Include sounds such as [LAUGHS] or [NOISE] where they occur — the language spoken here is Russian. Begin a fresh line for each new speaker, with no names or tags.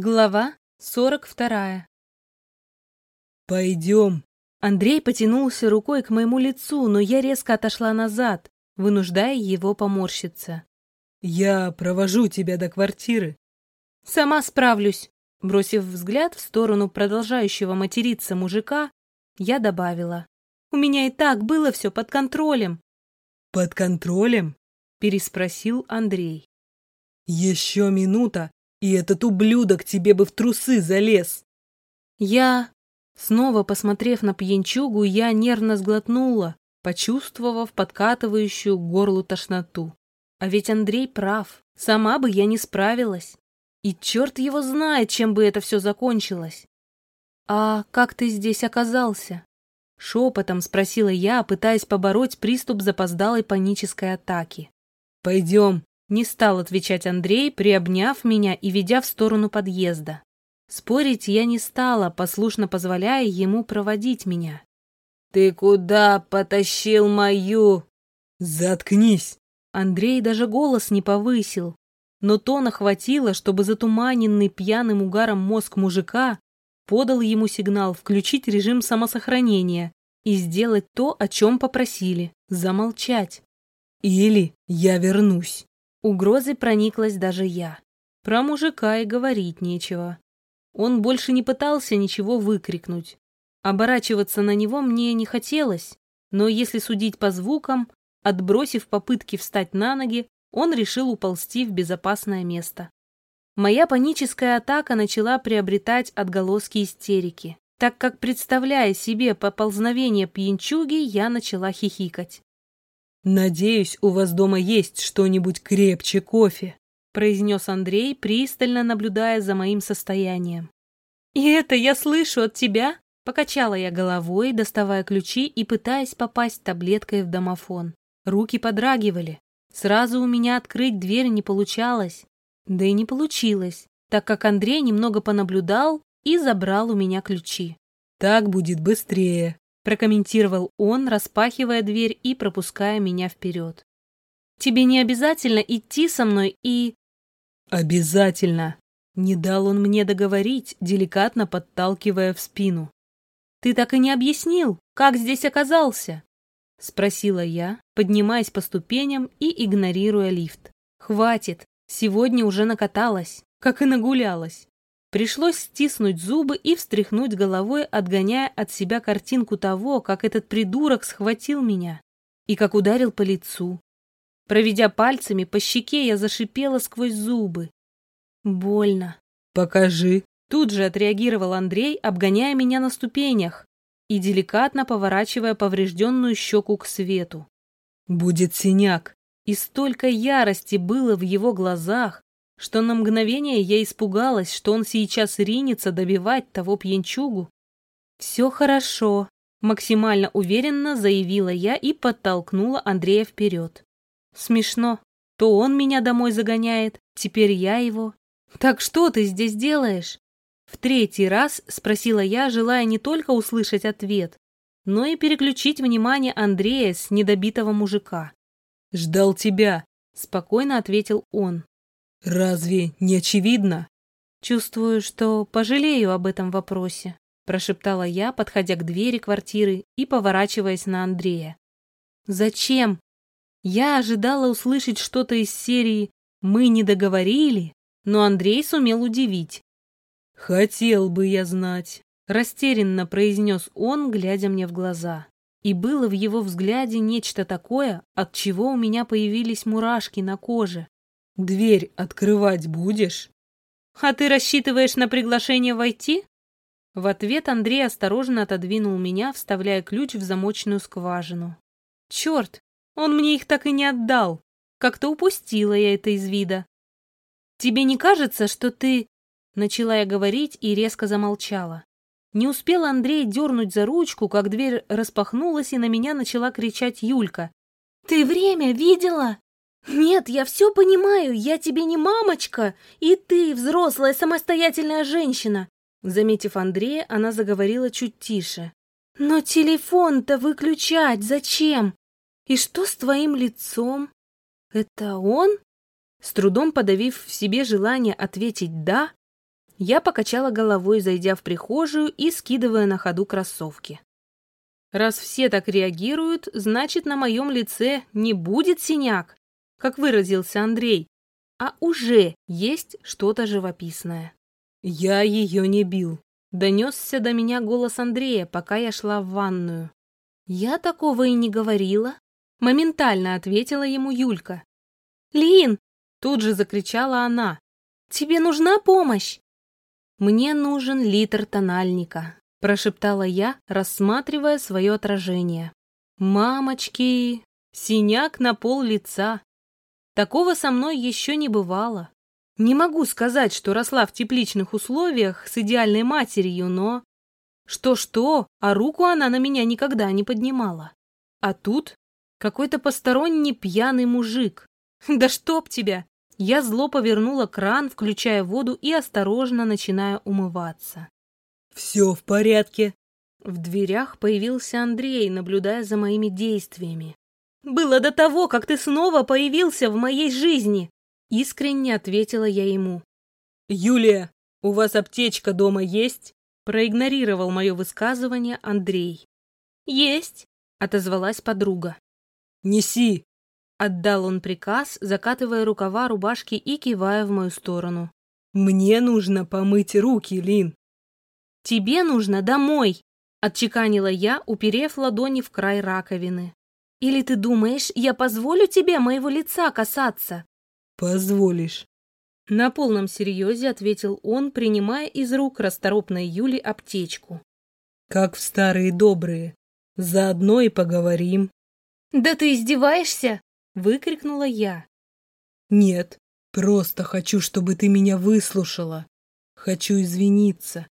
Глава сорок вторая.
«Пойдем».
Андрей потянулся рукой к моему лицу, но я резко отошла назад, вынуждая его поморщиться.
«Я провожу тебя до квартиры».
«Сама справлюсь». Бросив взгляд в сторону продолжающего материться мужика, я добавила. «У меня и так было все под контролем».
«Под контролем?»
– переспросил Андрей.
«Еще минута, и этот ублюдок тебе бы в трусы залез.
Я... Снова посмотрев на пьянчугу, я нервно сглотнула, почувствовав подкатывающую к горлу тошноту. А ведь Андрей прав, сама бы я не справилась. И черт его знает, чем бы это все закончилось. «А как ты здесь оказался?» Шепотом спросила я, пытаясь побороть приступ запоздалой панической атаки.
«Пойдем»,
не стал отвечать Андрей, приобняв меня и ведя в сторону подъезда. Спорить я не стала, послушно позволяя ему проводить меня.
«Ты куда потащил мою?» «Заткнись!»
Андрей даже голос не повысил, но тона хватило, чтобы затуманенный пьяным угаром мозг мужика подал ему сигнал включить режим самосохранения и сделать то, о чем попросили — замолчать.
«Или я вернусь».
Угрозой прониклась даже я. Про мужика и говорить нечего. Он больше не пытался ничего выкрикнуть. Оборачиваться на него мне не хотелось, но если судить по звукам, отбросив попытки встать на ноги, он решил уползти в безопасное место. Моя паническая атака начала приобретать отголоски истерики, так как, представляя себе поползновение пьянчуги, я начала хихикать.
«Надеюсь, у вас дома есть что-нибудь крепче кофе»,
произнес Андрей, пристально наблюдая за моим состоянием. «И это я слышу от тебя?» Покачала я головой, доставая ключи и пытаясь попасть таблеткой в домофон. Руки подрагивали. Сразу у меня открыть дверь не получалось. Да и не получилось, так как Андрей немного понаблюдал и забрал у меня ключи.
«Так будет быстрее»,
прокомментировал он, распахивая дверь и пропуская меня вперед. «Тебе не обязательно идти со мной и...»
«Обязательно!» Не дал он мне договорить, деликатно подталкивая в спину.
«Ты так и не объяснил, как здесь оказался?» Спросила я, поднимаясь по ступеням и игнорируя лифт. «Хватит, сегодня уже накаталась, как и нагулялась. Пришлось стиснуть зубы и встряхнуть головой, отгоняя от себя картинку того, как этот придурок схватил меня и как ударил по лицу. Проведя пальцами по щеке, я зашипела сквозь зубы. Больно.
«Покажи».
Тут же отреагировал Андрей, обгоняя меня на ступенях и деликатно поворачивая поврежденную щеку к свету.
«Будет синяк».
И столько ярости было в его глазах, что на мгновение я испугалась, что он сейчас ринется добивать того пьянчугу. «Все хорошо», — максимально уверенно заявила я и подтолкнула Андрея вперед. «Смешно. То он меня домой загоняет, теперь я его. Так что ты здесь делаешь?» В третий раз спросила я, желая не только услышать ответ, но и переключить внимание Андрея с недобитого мужика.
«Ждал тебя», —
спокойно ответил он.
«Разве не очевидно?»
«Чувствую, что пожалею об этом вопросе», прошептала я, подходя к двери квартиры и поворачиваясь на Андрея. «Зачем?» Я ожидала услышать что-то из серии «Мы не договорили», но Андрей сумел удивить.
«Хотел бы я знать», —
растерянно произнес он, глядя мне в глаза. И было в его взгляде нечто такое, от чего у меня появились мурашки на коже.
Дверь открывать будешь?
А ты рассчитываешь на приглашение войти? В ответ Андрей осторожно отодвинул меня, вставляя ключ в замочную скважину. Черт, он мне их так и не отдал. Как-то упустила я это из вида. Тебе не кажется, что ты... Начала я говорить и резко замолчала. Не успел Андрей дернуть за ручку, как дверь распахнулась, и на меня начала кричать Юлька. «Ты время видела?» «Нет, я все понимаю, я тебе не мамочка, и ты взрослая самостоятельная женщина!» Заметив Андрея, она заговорила чуть тише. «Но телефон-то выключать зачем? И что с твоим лицом? Это он?» С трудом подавив в себе желание ответить «да», Я покачала головой, зайдя в прихожую и скидывая на ходу кроссовки. Раз все так реагируют, значит, на моем лице не будет синяк, как выразился Андрей, а уже есть что-то живописное.
Я ее не бил.
Донесся до меня голос Андрея, пока я шла в ванную. Я такого и не говорила. Моментально ответила ему Юлька. «Лин!» — тут же закричала она. «Тебе нужна помощь?» «Мне нужен литр тональника», — прошептала я, рассматривая свое отражение. «Мамочки! Синяк на пол лица! Такого со мной еще не бывало. Не могу сказать, что росла в тепличных условиях с идеальной матерью, но... Что-что, а руку она на меня никогда не поднимала. А тут какой-то посторонний пьяный мужик. [LAUGHS] Да чтоб тебя! Я зло повернула кран, включая воду и осторожно начиная умываться.
«Все в порядке».
В дверях появился Андрей, наблюдая за моими действиями. «Было до того, как ты снова появился в моей жизни!» Искренне ответила я ему.
«Юлия, у вас аптечка дома есть?»
Проигнорировал мое высказывание Андрей. «Есть!» — отозвалась подруга.
«Неси!»
Отдал он приказ, закатывая рукава рубашки и кивая в мою сторону.
«Мне нужно помыть руки, Лин!»
«Тебе нужно домой!» — отчеканила я, уперев ладони в край раковины. «Или ты думаешь, я позволю тебе моего лица касаться?»
«Позволишь».
На полном серьезе ответил он, принимая из рук расторопной Юли аптечку.
«Как в старые добрые. Заодно и поговорим».
«Да ты издеваешься?» Выкрикнула я.
Нет, просто хочу, чтобы ты меня выслушала. Хочу извиниться.